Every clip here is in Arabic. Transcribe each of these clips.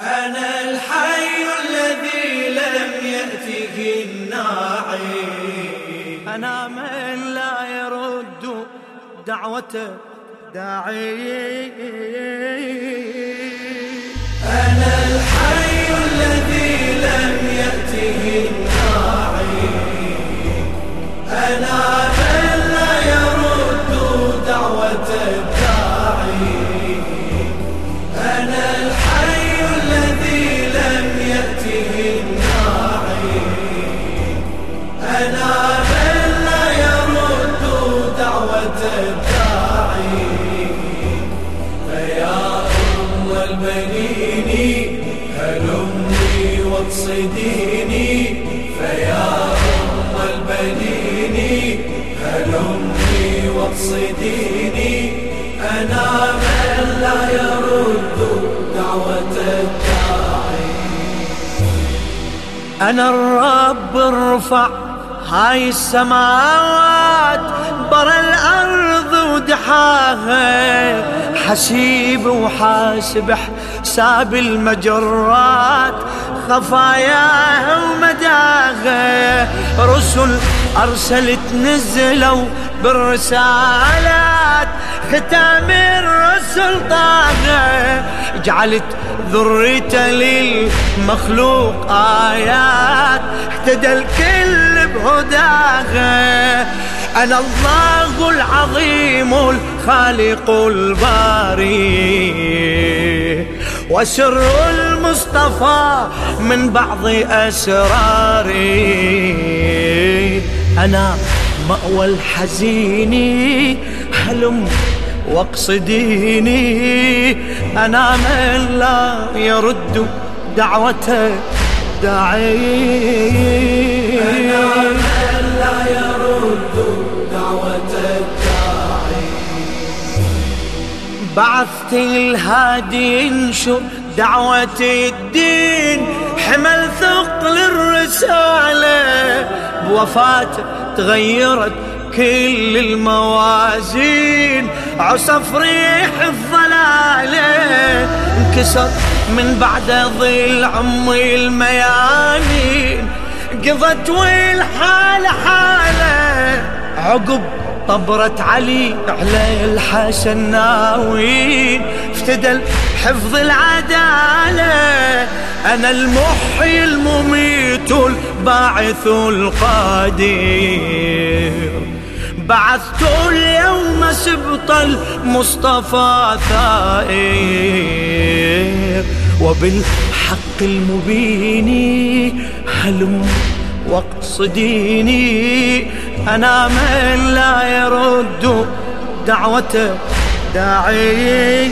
أنا الحي الذي لم يأته الناعي. أنا من لا يرد دعوة داعي. أنا الحي الذي لم يأته الناعي الداعي فيا هلمي واقصديني فيا هلمي واقصديني أنا من لا يرد دعوة الداعي أنا الرب ارفع هاي السماوات برا ودحاها حسيب وحاسب حساب المجرات خفاياها ومداها. رسل أرسلت نزلوا بالرسالات ختام الرسل طاغة جعلت ذريته للمخلوق آيات اهتدى الكل بهداها. أنا الله العظيم. الخالق الباري وسر المصطفى من بعض أسراري. أنا مأوى الحزين هلم واقصديني أنا من لا يرد دعوة داعي بعثت الهادي ينشر دعوة الدين حمل ثقل الرسالة. بوفاته تغيرت كل الموازين عصف ريح الضلالة. انكسر من بعد ظل عمي الميامين قضت والحالة حالة. عقب طبرت علي على الحسن ناوين افتدى حفظ العدالة. أنا المحيي المميت الباعث القادر. بعثت اليوم سبط المصطفى ثائر. وبالحق المبين هلم واقصديني أنا من لا يرد دعوة داعي.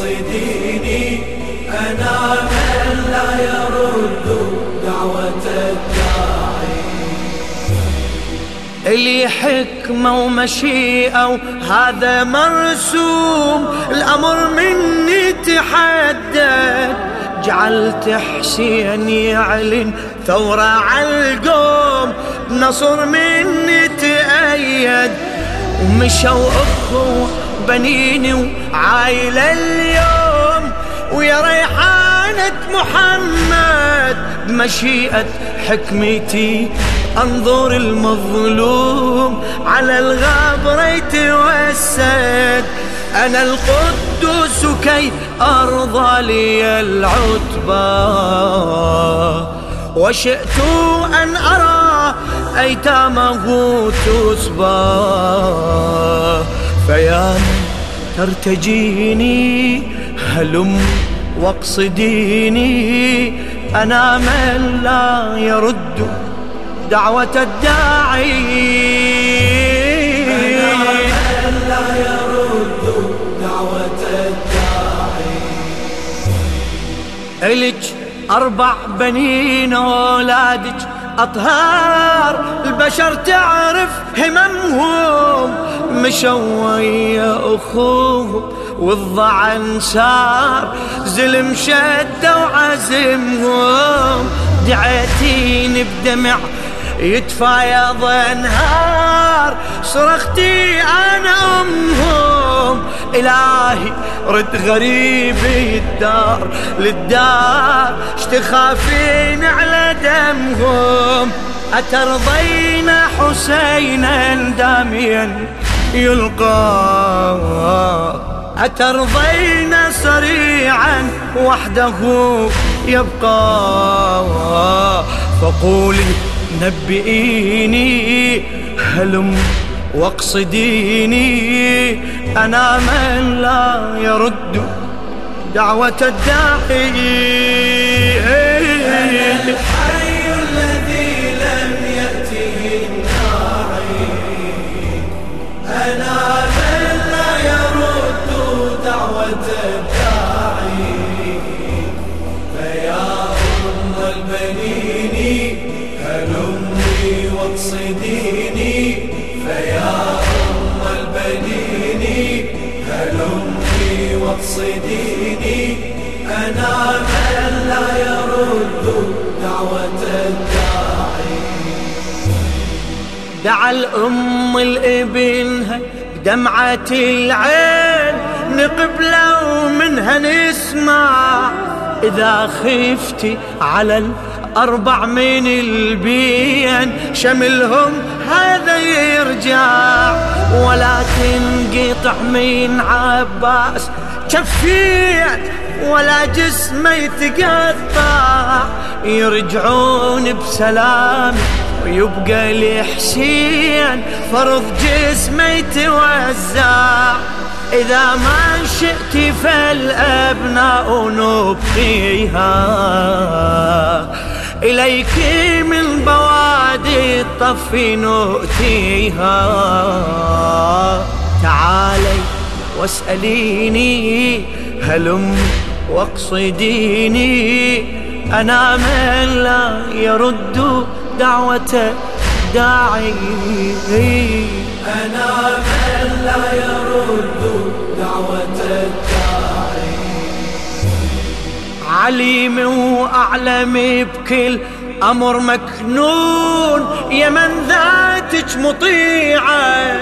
واقصديني أنا من لا يرد دعوة الداعي. اللي حكمة ومشيئة وهذا مرسوم. الأمر مني تحدد. جعلت حسين يعلن ثورة على القوم. نصر مني تأيد. ومشوا أخوة بنيني وعايلة اليوم ويا ريحانة محمد بمشيئة حكمتي. أنظر المظلوم على الغابر يتوسد أنا القدوس كي أرضى لي العتبى. وشئت أن أرى أيتامه تسبى. فيا من ترتجيني هلم واقصديني. أنا من لا يرد دعوة الداعي. من لا يرد دعوة الداعي. إلك أربع بنين أولادك أطهار البشر تعرف هممهم. مشوا ويا أخوهم والضعن صار زلم شدة وعزمهم. دعيتيني بدمع يتفايض انهار صرختي أنا إلهي رد غريبي الدار للدار اشتخافين على دمهم. أترضين حسينا داميا يلقى. أترضين سريعا وحده يبقى. فقولي نبئيني هلم. واقصديني أنا من لا يرد دعوة الداعي. هلمي واقصديني أنا من لا يرد دعوة الداعي. دعا الأم لابنها بدمعة العين نقبله ومنها نسمع. إذا خفتي على الأربع من البين شملهم هذا يرجع. ولا تنقطع من عباس شفيت ولا جسمه يتقطع. يرجعون بسلام ويبقى لحسين فرض جسمه يتوزع. إذا ما شئت فالأبناء نبقيها. إليك من بوادي الطف نؤتيها. واسأليني هلم واقصديني. أنا من لا يرد دعوة داعي. أنا من لا يرد دعوة الداعي عليم وأعلم بكل أمر مكنون. يا من ذاتك مطيعة.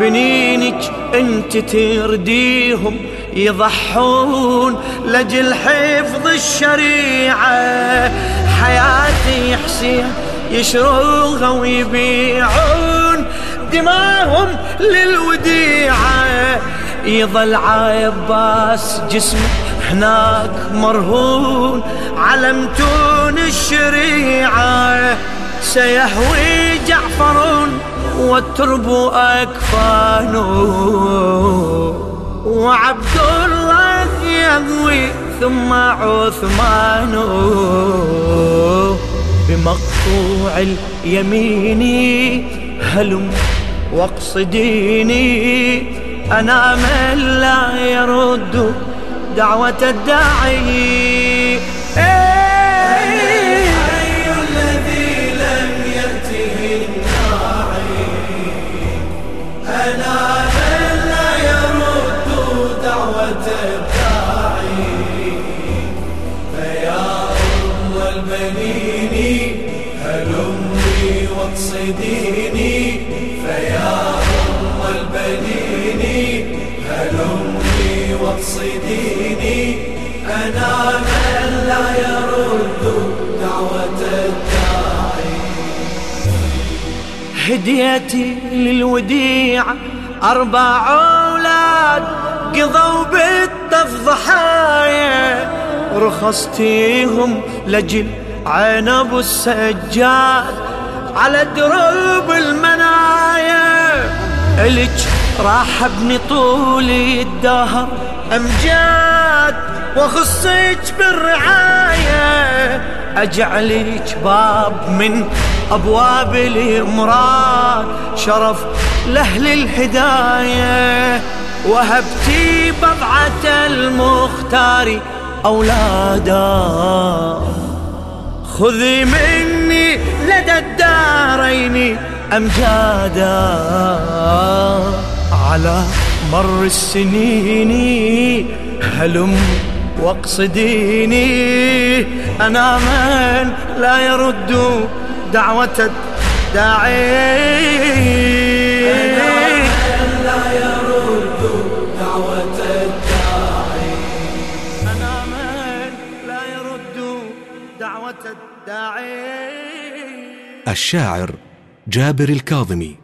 بنينك انت ترديهم يضحون لجل حفظ الشريعة. حياتي حسين يشروها ويبيعون دماهم للوديعة. يظل عباس جسمه هناك مرهون علمتون الشريعة. سيهوي جعفر والترب أكفان. وعبد الله يهوي ثم عثمان. بمقطوع اليمين هلم واقصديني أنا من لا يرد دعوة الداعي. البنين هلمي واقصديني فيا أم البنين هلمي واقصديني أنا من لا يرد دعوة الداعي. هديتي للوديعة أربع أولاد قضوا بالطف ضحايا رخصتيهم لجل عنب السجاد على دروب المنايا. إلك راح ابني طول الدهر أمجاد واخصك بالرعاية. أجعلك باب من أبواب الإمرات شرف لأهل الهداية. وهبتي بضعة المختار أولادا. خذي مني لدى أمجادا على مر السنين هلم واقصديني. أنا من لا يرد دعوة الداعي الشاعر جابر الكاظمي.